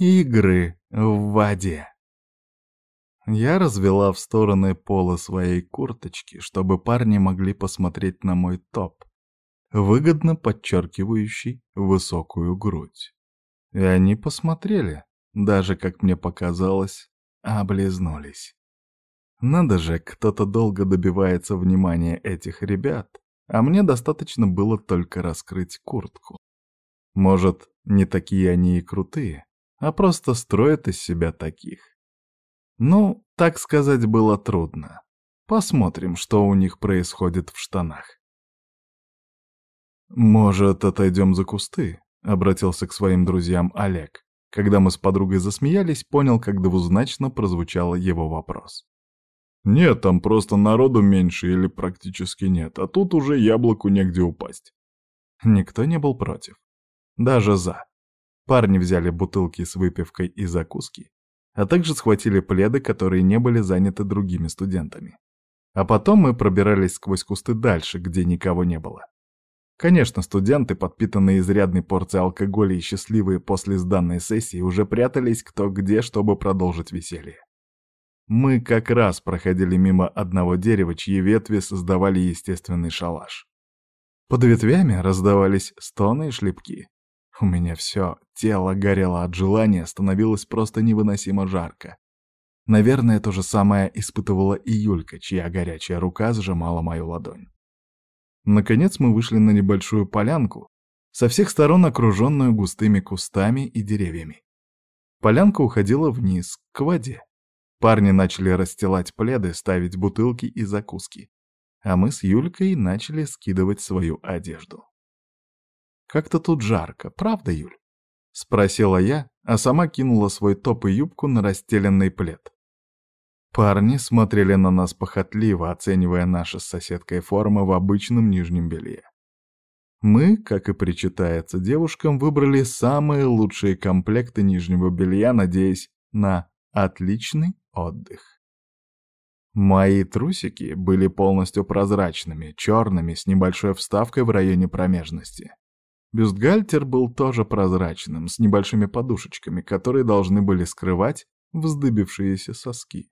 Игры в воде. Я развела в стороны пола своей курточки, чтобы парни могли посмотреть на мой топ, выгодно подчеркивающий высокую грудь. И они посмотрели, даже, как мне показалось, облизнулись. Надо же, кто-то долго добивается внимания этих ребят, а мне достаточно было только раскрыть куртку. Может, не такие они и крутые, а просто строят из себя таких. Ну, так сказать было трудно. Посмотрим, что у них происходит в штанах. «Может, отойдем за кусты?» — обратился к своим друзьям Олег. Когда мы с подругой засмеялись, понял, как двузначно прозвучал его вопрос. «Нет, там просто народу меньше или практически нет, а тут уже яблоку негде упасть». Никто не был против. Даже за. Парни взяли бутылки с выпивкой и закуски, а также схватили пледы, которые не были заняты другими студентами. А потом мы пробирались сквозь кусты дальше, где никого не было. Конечно, студенты, подпитанные изрядной порцией алкоголя и счастливые после сданной сессии, уже прятались кто где, чтобы продолжить веселье. Мы как раз проходили мимо одного дерева, чьи ветви создавали естественный шалаш. Под ветвями раздавались стоны и шлепки. У меня все тело горело от желания, становилось просто невыносимо жарко. Наверное, то же самое испытывала и Юлька, чья горячая рука сжимала мою ладонь. Наконец мы вышли на небольшую полянку, со всех сторон окруженную густыми кустами и деревьями. Полянка уходила вниз, к воде. Парни начали расстилать пледы, ставить бутылки и закуски. А мы с Юлькой начали скидывать свою одежду. Как-то тут жарко, правда, Юль?» — спросила я, а сама кинула свой топ и юбку на расстеленный плед. Парни смотрели на нас похотливо, оценивая наши с соседкой формы в обычном нижнем белье. Мы, как и причитается девушкам, выбрали самые лучшие комплекты нижнего белья, надеясь на отличный отдых. Мои трусики были полностью прозрачными, черными, с небольшой вставкой в районе промежности. Бюстгальтер был тоже прозрачным, с небольшими подушечками, которые должны были скрывать вздыбившиеся соски.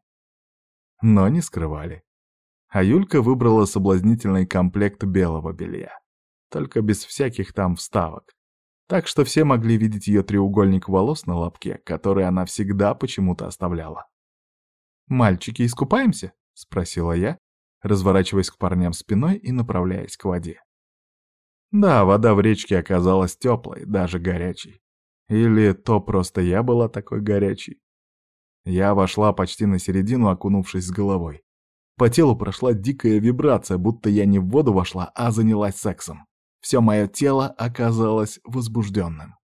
Но не скрывали. А Юлька выбрала соблазнительный комплект белого белья. Только без всяких там вставок. Так что все могли видеть ее треугольник волос на лобке, который она всегда почему-то оставляла. «Мальчики, искупаемся?» — спросила я, разворачиваясь к парням спиной и направляясь к воде. Да, вода в речке оказалась теплой, даже горячей. Или то просто я была такой горячей. Я вошла почти на середину, окунувшись с головой. По телу прошла дикая вибрация, будто я не в воду вошла, а занялась сексом. Все мое тело оказалось возбужденным.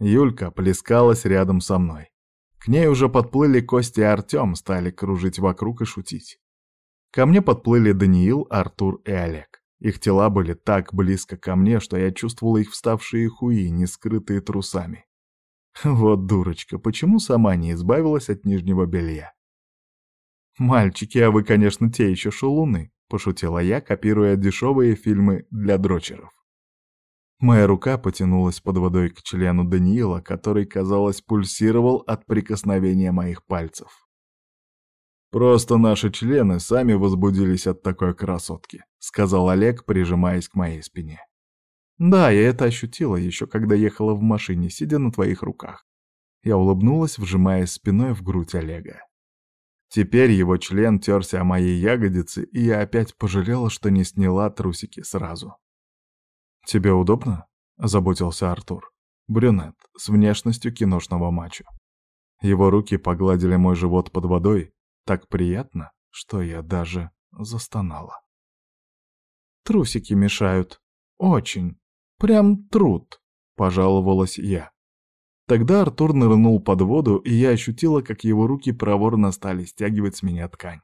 Юлька плескалась рядом со мной. К ней уже подплыли Костя и Артем, стали кружить вокруг и шутить. Ко мне подплыли Даниил, Артур и Олег. Их тела были так близко ко мне, что я чувствовала их вставшие хуи, не скрытые трусами. Вот дурочка, почему сама не избавилась от нижнего белья? «Мальчики, а вы, конечно, те еще шалуны», — пошутила я, копируя дешевые фильмы для дрочеров. Моя рука потянулась под водой к члену Даниила, который, казалось, пульсировал от прикосновения моих пальцев. «Просто наши члены сами возбудились от такой красотки», — сказал Олег, прижимаясь к моей спине. «Да, я это ощутила еще, когда ехала в машине, сидя на твоих руках». Я улыбнулась, вжимаясь спиной в грудь Олега. Теперь его член терся о моей ягодице, и я опять пожалела, что не сняла трусики сразу. «Тебе удобно?» — заботился Артур. Брюнет, с внешностью киношного мачо. Его руки погладили мой живот под водой, так приятно, что я даже застонала. «Трусики мешают. Очень. Прям труд», — пожаловалась я. Тогда Артур нырнул под воду, и я ощутила, как его руки проворно стали стягивать с меня ткань.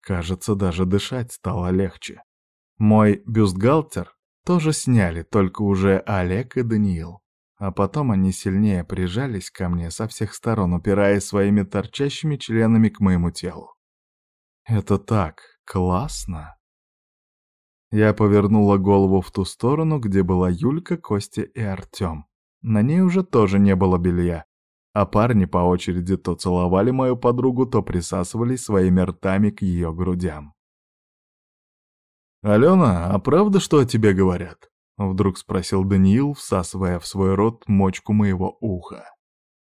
Кажется, даже дышать стало легче. Мой бюстгальтер тоже сняли, только уже Олег и Даниил. А потом они сильнее прижались ко мне со всех сторон, упираясь своими торчащими членами к моему телу. Это так классно. Я повернула голову в ту сторону, где была Юлька, Костя и Артем. На ней уже тоже не было белья, а парни по очереди то целовали мою подругу, то присасывались своими ртами к ее грудям. «Алена, а правда, что о тебе говорят?» — вдруг спросил Даниил, всасывая в свой рот мочку моего уха.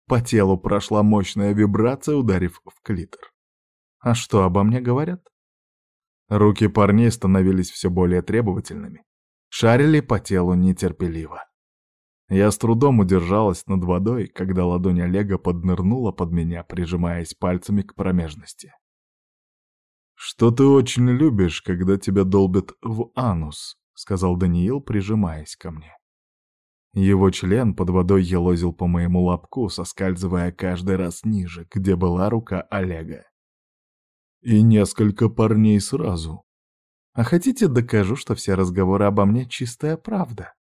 По телу прошла мощная вибрация, ударив в клитор. «А что обо мне говорят?» Руки парней становились все более требовательными. Шарили по телу нетерпеливо. Я с трудом удержалась над водой, когда ладонь Олега поднырнула под меня, прижимаясь пальцами к промежности. «Что ты очень любишь, когда тебя долбят в анус», — сказал Даниил, прижимаясь ко мне. Его член под водой елозил по моему лобку, соскальзывая каждый раз ниже, где была рука Олега. И несколько парней сразу. А хотите, докажу, что все разговоры обо мне чистая правда?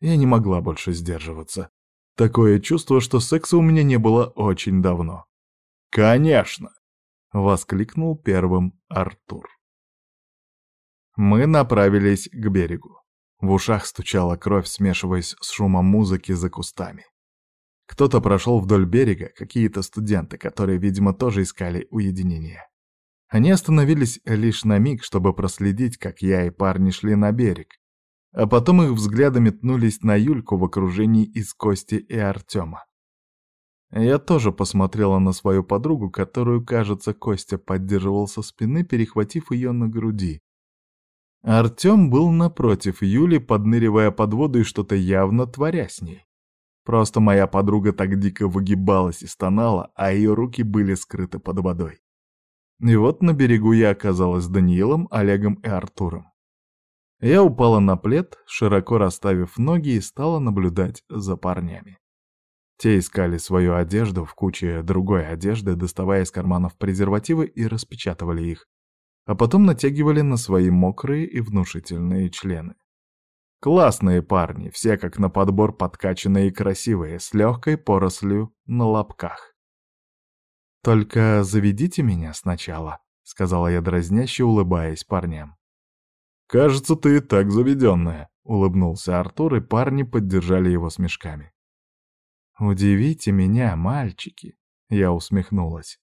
Я не могла больше сдерживаться. Такое чувство, что секса у меня не было очень давно. «Конечно!» — воскликнул первым Артур. Мы направились к берегу. В ушах стучала кровь, смешиваясь с шумом музыки за кустами. Кто-то прошел вдоль берега, какие-то студенты, которые, видимо, тоже искали уединение. Они остановились лишь на миг, чтобы проследить, как я и парни шли на берег. А потом их взгляды метнулись на Юльку в окружении из Кости и Артема. Я тоже посмотрела на свою подругу, которую, кажется, Костя поддерживал со спины, перехватив ее на груди. Артем был напротив Юли, подныривая под воду и что-то явно творя с ней. Просто моя подруга так дико выгибалась и стонала, а ее руки были скрыты под водой. И вот на берегу я оказалась с Даниилом, Олегом и Артуром. Я упала на плед, широко расставив ноги и стала наблюдать за парнями. Те искали свою одежду в куче другой одежды, доставая из карманов презервативы и распечатывали их, а потом натягивали на свои мокрые и внушительные члены. Классные парни, все как на подбор подкачанные и красивые, с легкой порослью на лобках. «Только заведите меня сначала», — сказала я дразняще, улыбаясь парням. «Кажется, ты и так заведенная», — улыбнулся Артур, и парни поддержали его смешками. «Удивите меня, мальчики!» — я усмехнулась.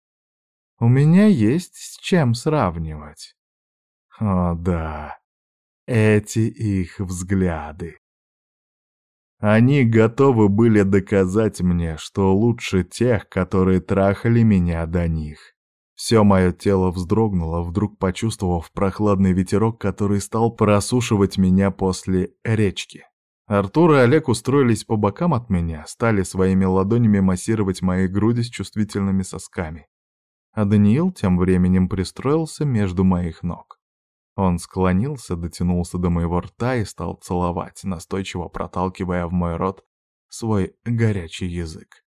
«У меня есть с чем сравнивать». О, да, эти их взгляды. Они готовы были доказать мне, что лучше тех, которые трахали меня до них. Все мое тело вздрогнуло, вдруг почувствовав прохладный ветерок, который стал просушивать меня после речки. Артур и Олег устроились по бокам от меня, стали своими ладонями массировать мои груди с чувствительными сосками. А Даниил тем временем пристроился между моих ног. Он склонился, дотянулся до моего рта и стал целовать, настойчиво проталкивая в мой рот свой горячий язык.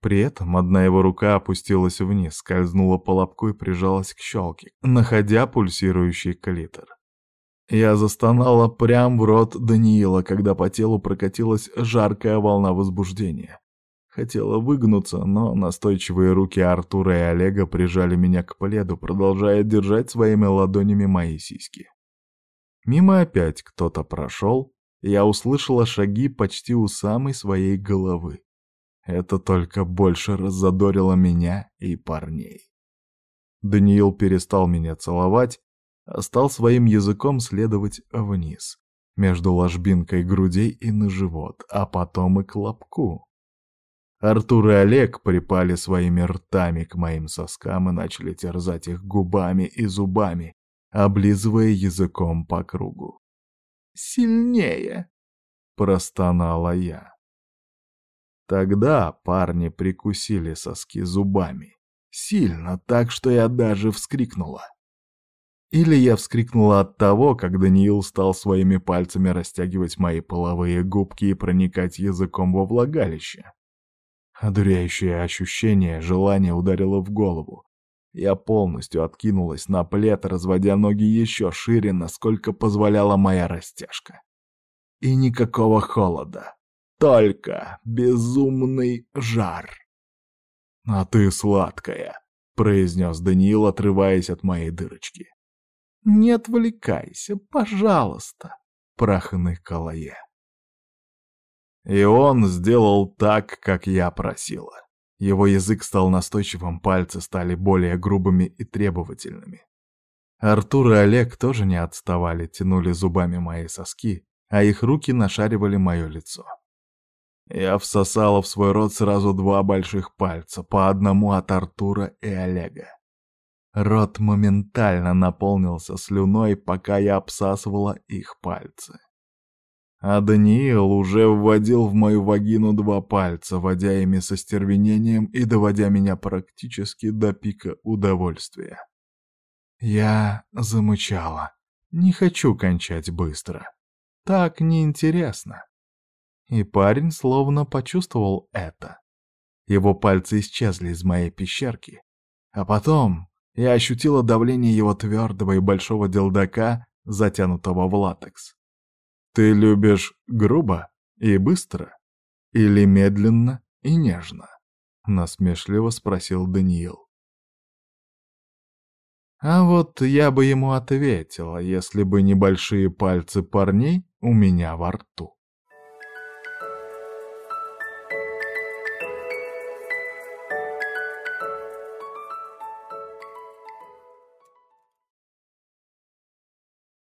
При этом одна его рука опустилась вниз, скользнула по лобку и прижалась к щелке, находя пульсирующий клитор. Я застонала прямо в рот Даниила, когда по телу прокатилась жаркая волна возбуждения. Хотела выгнуться, но настойчивые руки Артура и Олега прижали меня к пледу, продолжая держать своими ладонями мои сиськи. Мимо опять кто-то прошел, я услышала шаги почти у самой своей головы. Это только больше раззадорило меня и парней. Даниил перестал меня целовать, а стал своим языком следовать вниз, между ложбинкой грудей и на живот, а потом и к лобку. Артур и Олег припали своими ртами к моим соскам и начали терзать их губами и зубами, облизывая языком по кругу. «Сильнее!» — простонала я. Тогда парни прикусили соски зубами. Сильно, так что я даже вскрикнула. Или я вскрикнула от того, как Даниил стал своими пальцами растягивать мои половые губки и проникать языком во влагалище. Одуряющее ощущение, желание ударило в голову. Я полностью откинулась на плед, разводя ноги еще шире, насколько позволяла моя растяжка. И никакого холода, только безумный жар. «А ты сладкая», — произнес Даниил, отрываясь от моей дырочки. «Не отвлекайся, пожалуйста», — прохныкала я. И он сделал так, как я просила. Его язык стал настойчивым, пальцы стали более грубыми и требовательными. Артур и Олег тоже не отставали, тянули зубами мои соски, а их руки нашаривали мое лицо. Я всосала в свой рот сразу два больших пальца, по одному от Артура и Олега. Рот моментально наполнился слюной, пока я обсасывала их пальцы. А Даниил уже вводил в мою вагину два пальца, водя ими со стервенением и доводя меня практически до пика удовольствия. Я замычала. Не хочу кончать быстро. Так неинтересно. И парень словно почувствовал это. Его пальцы исчезли из моей пещерки. А потом я ощутила давление его твердого и большого делдака, затянутого в латекс. «Ты любишь грубо и быстро? Или медленно и нежно?» — насмешливо спросил Даниил. А вот я бы ему ответила, если бы небольшие пальцы парней у меня во рту.